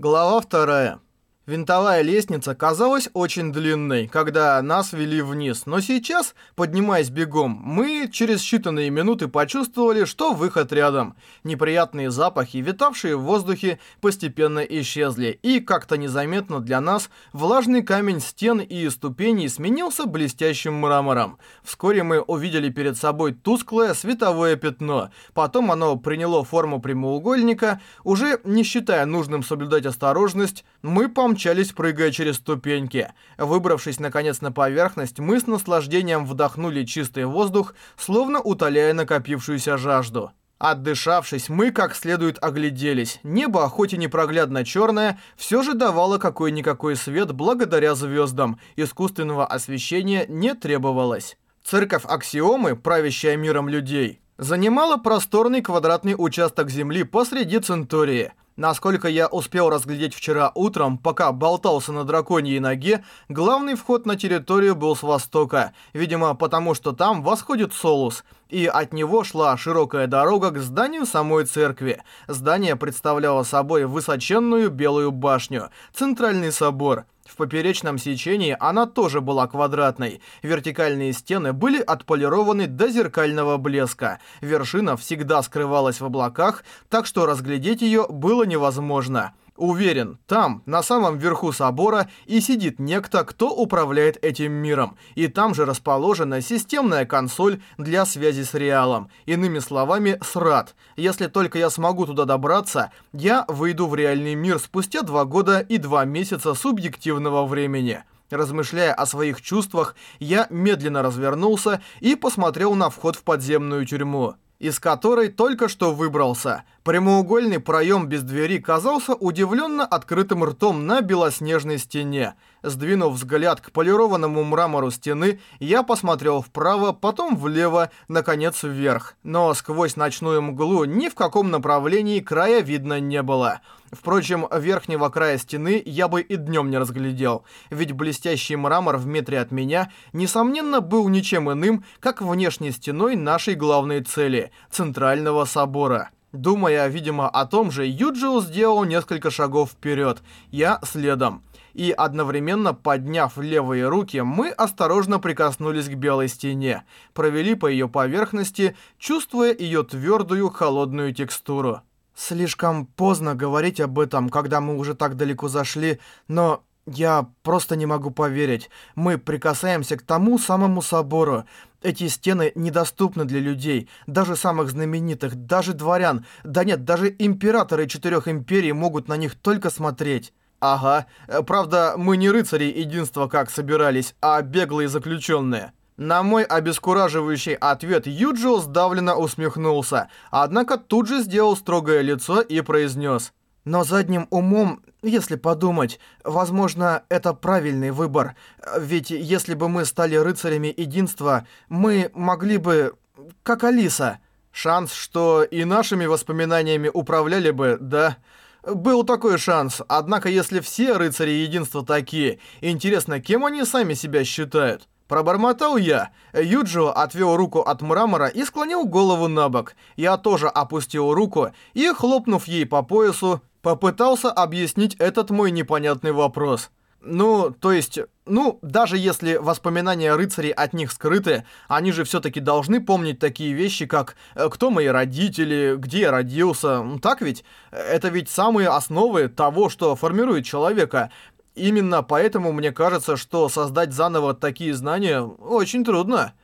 Глава вторая. Винтовая лестница казалась очень длинной, когда нас вели вниз, но сейчас, поднимаясь бегом, мы через считанные минуты почувствовали, что выход рядом. Неприятные запахи, витавшие в воздухе, постепенно исчезли, и как-то незаметно для нас влажный камень стен и ступеней сменился блестящим мрамором. Вскоре мы увидели перед собой тусклое световое пятно, потом оно приняло форму прямоугольника, уже не считая нужным соблюдать осторожность, мы помчались помчались, прыгая через ступеньки. Выбравшись наконец на поверхность, мы с наслаждением вдохнули чистый воздух, словно утоляя накопившуюся жажду. Отдышавшись, мы как следует огляделись. Небо, хоть и непроглядно черное, все же давало какой-никакой свет благодаря звездам. Искусственного освещения не требовалось. Церковь Аксиомы, правящая миром людей, занимала просторный квадратный участок земли посреди Центурии. Насколько я успел разглядеть вчера утром, пока болтался на драконьей ноге, главный вход на территорию был с востока, видимо, потому что там восходит Солус, и от него шла широкая дорога к зданию самой церкви. Здание представляло собой высоченную белую башню, центральный собор – поперечном сечении она тоже была квадратной. Вертикальные стены были отполированы до зеркального блеска. Вершина всегда скрывалась в облаках, так что разглядеть ее было невозможно. Уверен, там, на самом верху собора, и сидит некто, кто управляет этим миром. И там же расположена системная консоль для связи с реалом. Иными словами, СРАТ. Если только я смогу туда добраться, я выйду в реальный мир спустя два года и два месяца субъективного времени. Размышляя о своих чувствах, я медленно развернулся и посмотрел на вход в подземную тюрьму из которой только что выбрался. Прямоугольный проем без двери казался удивленно открытым ртом на белоснежной стене. Сдвинув взгляд к полированному мрамору стены, я посмотрел вправо, потом влево, наконец вверх. Но сквозь ночную мглу ни в каком направлении края видно не было. Впрочем, верхнего края стены я бы и днем не разглядел, ведь блестящий мрамор в метре от меня, несомненно, был ничем иным, как внешней стеной нашей главной цели – Центрального собора. Думая, видимо, о том же, Юджио сделал несколько шагов вперед, я следом. И одновременно подняв левые руки, мы осторожно прикоснулись к белой стене, провели по ее поверхности, чувствуя ее твердую холодную текстуру. Слишком поздно говорить об этом, когда мы уже так далеко зашли, но я просто не могу поверить. Мы прикасаемся к тому самому собору. Эти стены недоступны для людей, даже самых знаменитых, даже дворян. Да нет, даже императоры четырех империй могут на них только смотреть. Ага, правда, мы не рыцари единства как собирались, а беглые заключенные. На мой обескураживающий ответ Юджио сдавленно усмехнулся, однако тут же сделал строгое лицо и произнес. «Но задним умом, если подумать, возможно, это правильный выбор. Ведь если бы мы стали рыцарями единства, мы могли бы... как Алиса. Шанс, что и нашими воспоминаниями управляли бы, да?» Был такой шанс, однако если все рыцари единства такие, интересно, кем они сами себя считают? Пробормотал я. Юджио отвел руку от мрамора и склонил голову на бок. Я тоже опустил руку и, хлопнув ей по поясу, попытался объяснить этот мой непонятный вопрос. Ну, то есть, ну, даже если воспоминания рыцарей от них скрыты, они же все-таки должны помнить такие вещи, как э, кто мои родители, где я родился, так ведь? Это ведь самые основы того, что формирует человека. Именно поэтому мне кажется, что создать заново такие знания очень трудно.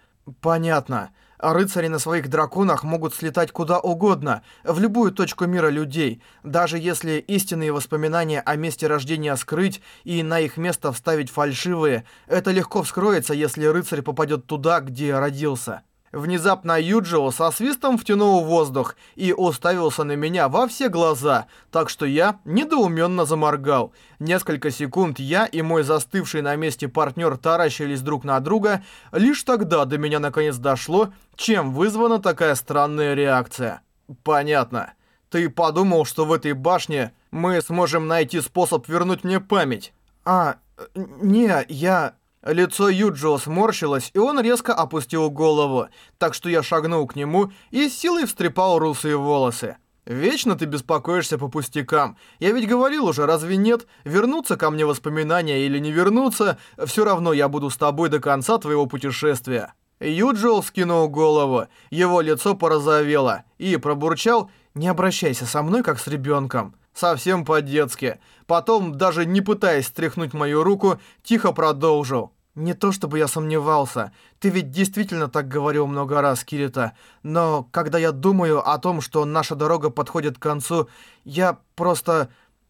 Понятно. Рыцари на своих драконах могут слетать куда угодно, в любую точку мира людей, даже если истинные воспоминания о месте рождения скрыть и на их место вставить фальшивые, это легко вскроется, если рыцарь попадет туда, где родился. Внезапно Юджио со свистом втянул воздух и уставился на меня во все глаза, так что я недоуменно заморгал. Несколько секунд я и мой застывший на месте партнер таращились друг на друга, лишь тогда до меня наконец дошло, чем вызвана такая странная реакция. Понятно. Ты подумал, что в этой башне мы сможем найти способ вернуть мне память? А, не, я... Лицо Юджио сморщилось, и он резко опустил голову, так что я шагнул к нему и силой встрепал русые волосы. Вечно ты беспокоишься по пустякам. Я ведь говорил уже, разве нет? Вернуться ко мне воспоминания или не вернуться, все равно я буду с тобой до конца твоего путешествия». Юджио скинул голову, его лицо порозовело и пробурчал «Не обращайся со мной, как с ребенком». Совсем по-детски. Потом, даже не пытаясь стряхнуть мою руку, тихо продолжил. «Не то чтобы я сомневался. Ты ведь действительно так говорил много раз, Кирита. Но когда я думаю о том, что наша дорога подходит к концу, я просто...»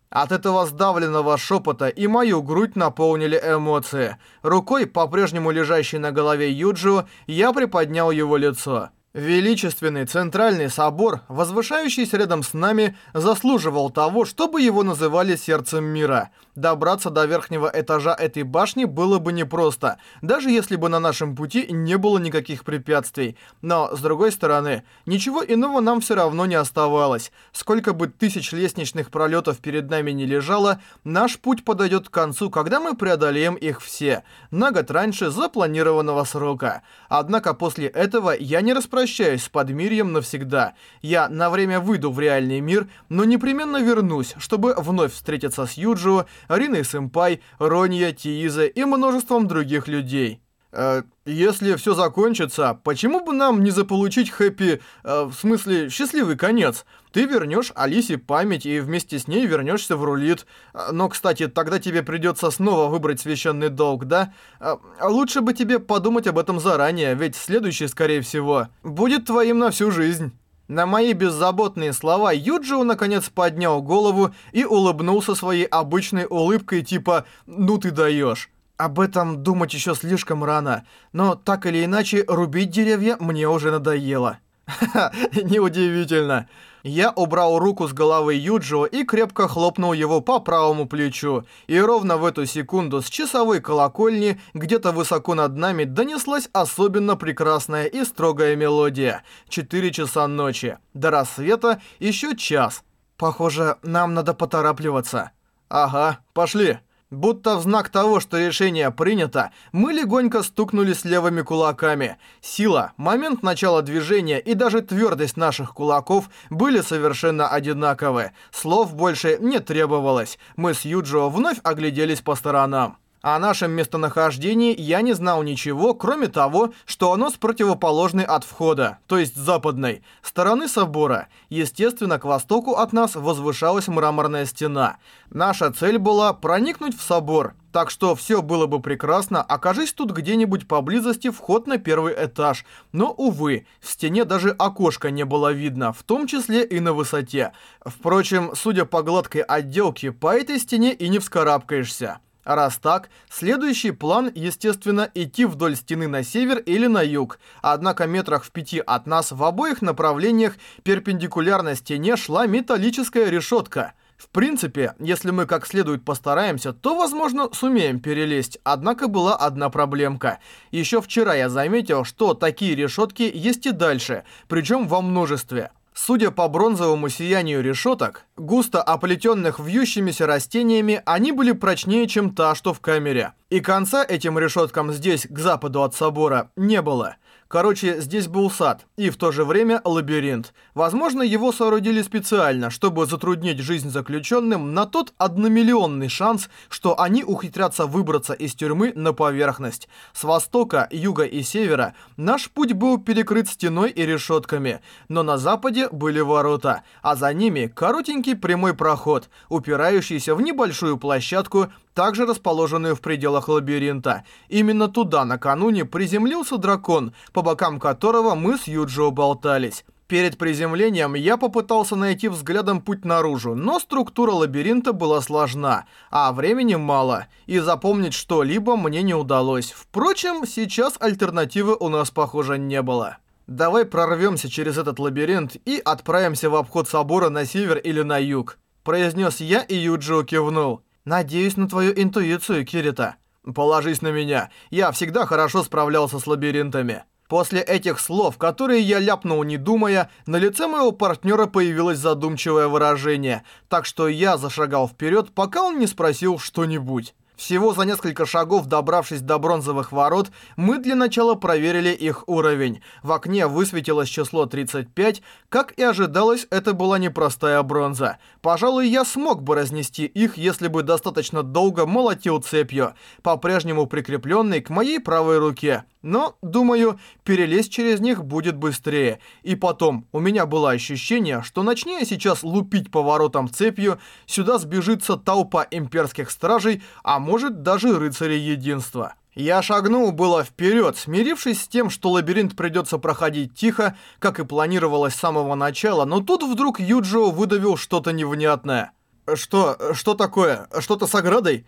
От этого сдавленного шепота и мою грудь наполнили эмоции. Рукой, по-прежнему лежащей на голове Юджио, я приподнял его лицо. Величественный центральный собор, возвышающийся рядом с нами, заслуживал того, чтобы его называли сердцем мира. Добраться до верхнего этажа этой башни было бы непросто, даже если бы на нашем пути не было никаких препятствий. Но, с другой стороны, ничего иного нам все равно не оставалось. Сколько бы тысяч лестничных пролетов перед нами не лежало, наш путь подойдет к концу, когда мы преодолеем их все, на год раньше запланированного срока. Однако после этого я не распрощаюсь с Подмирьем навсегда. Я на время выйду в реальный мир, но непременно вернусь, чтобы вновь встретиться с Юджио, Риной Сэмпай, Ронья, Тиизе и множеством других людей. Э, если все закончится, почему бы нам не заполучить хэппи, э, в смысле, счастливый конец? Ты вернешь Алисе память и вместе с ней вернешься в рулит. Э, но, кстати, тогда тебе придется снова выбрать священный долг, да? Э, лучше бы тебе подумать об этом заранее, ведь следующий, скорее всего, будет твоим на всю жизнь. На мои беззаботные слова Юджио наконец поднял голову и улыбнулся своей обычной улыбкой типа «ну ты даешь». Об этом думать еще слишком рано, но так или иначе рубить деревья мне уже надоело. Ха-ха, неудивительно. Я убрал руку с головы Юджио и крепко хлопнул его по правому плечу. И ровно в эту секунду с часовой колокольни где-то высоко над нами донеслась особенно прекрасная и строгая мелодия. Четыре часа ночи. До рассвета еще час. Похоже, нам надо поторапливаться. Ага, пошли. Будто в знак того, что решение принято, мы легонько стукнулись левыми кулаками. Сила, момент начала движения и даже твердость наших кулаков были совершенно одинаковы. Слов больше не требовалось. Мы с Юджио вновь огляделись по сторонам. О нашем местонахождении я не знал ничего, кроме того, что оно с противоположной от входа, то есть западной, стороны собора. Естественно, к востоку от нас возвышалась мраморная стена. Наша цель была проникнуть в собор, так что все было бы прекрасно, окажись тут где-нибудь поблизости вход на первый этаж. Но, увы, в стене даже окошка не было видно, в том числе и на высоте. Впрочем, судя по гладкой отделке, по этой стене и не вскарабкаешься. А раз так, следующий план, естественно, идти вдоль стены на север или на юг. Однако метрах в пяти от нас в обоих направлениях перпендикулярно стене шла металлическая решетка. В принципе, если мы как следует постараемся, то, возможно, сумеем перелезть. Однако была одна проблемка. Еще вчера я заметил, что такие решетки есть и дальше, причем во множестве. Судя по бронзовому сиянию решеток, густо оплетенных вьющимися растениями, они были прочнее, чем та, что в камере. И конца этим решеткам здесь, к западу от собора, не было. Короче, здесь был сад, и в то же время лабиринт. Возможно, его соорудили специально, чтобы затруднить жизнь заключенным на тот одномиллионный шанс, что они ухитрятся выбраться из тюрьмы на поверхность. С востока, юга и севера наш путь был перекрыт стеной и решетками, но на западе были ворота, а за ними коротенький прямой проход, упирающийся в небольшую площадку, также расположенную в пределах лабиринта. Именно туда накануне приземлился дракон, по бокам которого мы с Юджио болтались. Перед приземлением я попытался найти взглядом путь наружу, но структура лабиринта была сложна, а времени мало, и запомнить что-либо мне не удалось. Впрочем, сейчас альтернативы у нас, похоже, не было. Давай прорвемся через этот лабиринт и отправимся в обход собора на север или на юг. Произнес я, и Юджио кивнул. Надеюсь на твою интуицию, Кирита. Положись на меня. Я всегда хорошо справлялся с лабиринтами. После этих слов, которые я ляпнул не думая, на лице моего партнера появилось задумчивое выражение, так что я зашагал вперед, пока он не спросил что-нибудь. Всего за несколько шагов добравшись до бронзовых ворот, мы для начала проверили их уровень. В окне высветилось число 35. Как и ожидалось, это была непростая бронза. Пожалуй, я смог бы разнести их, если бы достаточно долго молотил цепью, по-прежнему прикрепленной к моей правой руке. Но, думаю, перелезть через них будет быстрее. И потом, у меня было ощущение, что начни я сейчас лупить поворотом цепью, сюда сбежится толпа имперских стражей, а может даже рыцарей единства. Я шагнул было вперед, смирившись с тем, что лабиринт придется проходить тихо, как и планировалось с самого начала, но тут вдруг Юджио выдавил что-то невнятное. «Что? Что такое? Что-то с оградой?»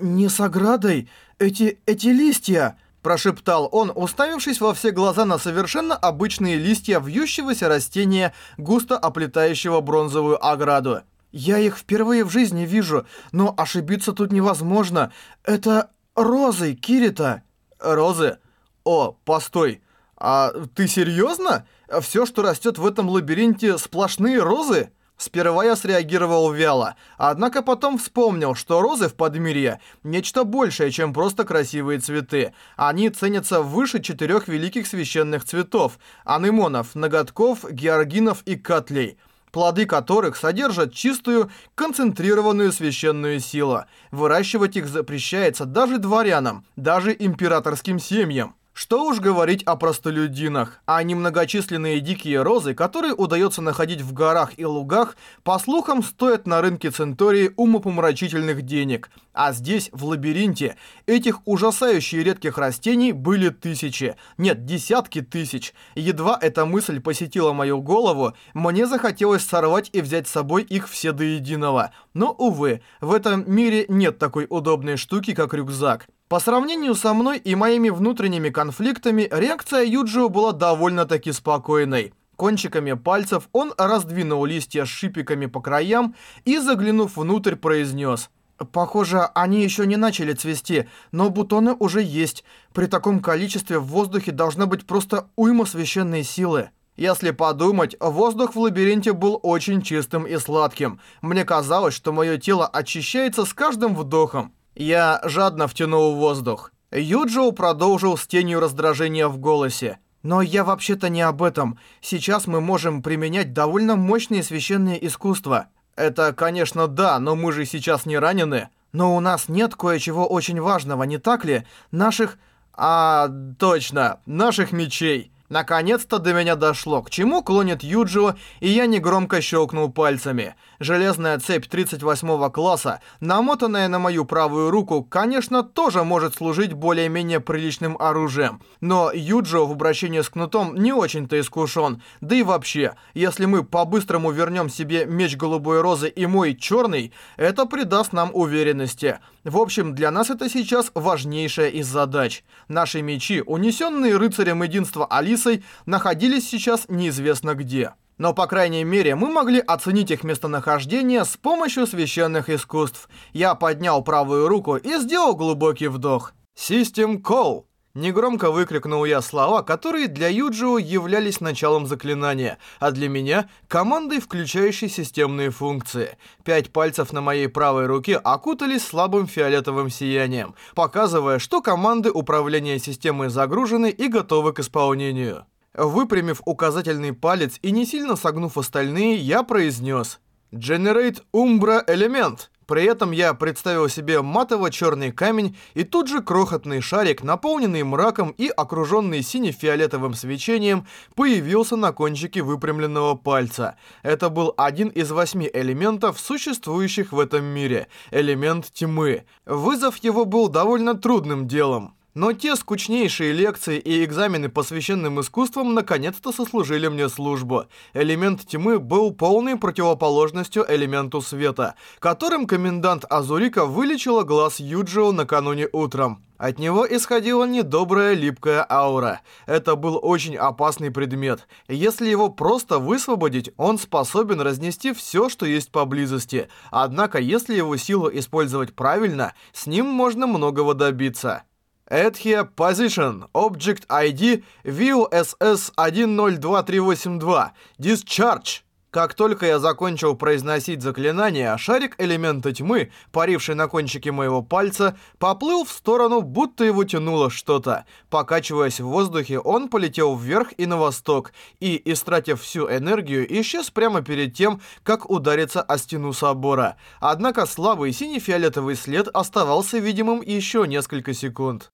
«Не с оградой. Эти... эти листья...» Прошептал он, уставившись во все глаза на совершенно обычные листья вьющегося растения, густо оплетающего бронзовую ограду. «Я их впервые в жизни вижу, но ошибиться тут невозможно. Это розы, Кирита». «Розы? О, постой. А ты серьезно? Все, что растет в этом лабиринте, сплошные розы?» Сперва я среагировал вяло, однако потом вспомнил, что розы в Подмирье – нечто большее, чем просто красивые цветы. Они ценятся выше четырех великих священных цветов – анемонов, ноготков, георгинов и котлей – плоды которых содержат чистую, концентрированную священную силу. Выращивать их запрещается даже дворянам, даже императорским семьям. Что уж говорить о простолюдинах, а немногочисленные дикие розы, которые удается находить в горах и лугах, по слухам, стоят на рынке Центории умопомрачительных денег. А здесь, в лабиринте, этих ужасающе редких растений были тысячи, нет, десятки тысяч. Едва эта мысль посетила мою голову, мне захотелось сорвать и взять с собой их все до единого. Но, увы, в этом мире нет такой удобной штуки, как рюкзак. По сравнению со мной и моими внутренними конфликтами, реакция Юджио была довольно-таки спокойной. Кончиками пальцев он раздвинул листья с шипиками по краям и, заглянув внутрь, произнес «Похоже, они еще не начали цвести, но бутоны уже есть. При таком количестве в воздухе должна быть просто уйма священной силы». Если подумать, воздух в лабиринте был очень чистым и сладким. Мне казалось, что мое тело очищается с каждым вдохом. Я жадно втянул воздух. Юджио продолжил с тенью раздражения в голосе. «Но я вообще-то не об этом. Сейчас мы можем применять довольно мощные священные искусства». «Это, конечно, да, но мы же сейчас не ранены». «Но у нас нет кое-чего очень важного, не так ли? Наших...» «А, точно, наших мечей». Наконец-то до меня дошло, к чему клонит Юджио, и я негромко щелкнул пальцами. Железная цепь 38 класса, намотанная на мою правую руку, конечно, тоже может служить более-менее приличным оружием. Но Юджио в обращении с кнутом не очень-то искушен. Да и вообще, если мы по-быстрому вернем себе меч голубой розы и мой черный, это придаст нам уверенности. В общем, для нас это сейчас важнейшая из задач. Наши мечи, унесенные рыцарем единства Алисой, находились сейчас неизвестно где. Но, по крайней мере, мы могли оценить их местонахождение с помощью священных искусств. Я поднял правую руку и сделал глубокий вдох. «System Call!» Негромко выкрикнул я слова, которые для Юджио являлись началом заклинания, а для меня — командой, включающей системные функции. Пять пальцев на моей правой руке окутались слабым фиолетовым сиянием, показывая, что команды управления системой загружены и готовы к исполнению. Выпрямив указательный палец и не сильно согнув остальные, я произнес «Generate Umbra Element». При этом я представил себе матово-черный камень и тут же крохотный шарик, наполненный мраком и окруженный сине-фиолетовым свечением, появился на кончике выпрямленного пальца. Это был один из восьми элементов, существующих в этом мире. Элемент тьмы. Вызов его был довольно трудным делом. Но те скучнейшие лекции и экзамены по священным искусствам наконец-то сослужили мне службу. Элемент тьмы был полной противоположностью элементу света, которым комендант Азурика вылечила глаз Юджио накануне утром. От него исходила недобрая липкая аура. Это был очень опасный предмет. Если его просто высвободить, он способен разнести все, что есть поблизости. Однако, если его силу использовать правильно, с ним можно многого добиться. Add here position, object ID VUSS 102382, discharge. Как только я закончил произносить заклинание, шарик элемента тьмы, паривший на кончике моего пальца, поплыл в сторону, будто его тянуло что-то. Покачиваясь в воздухе, он полетел вверх и на восток, и, истратив всю энергию, исчез прямо перед тем, как удариться о стену собора. Однако слабый синий-фиолетовый след оставался видимым еще несколько секунд.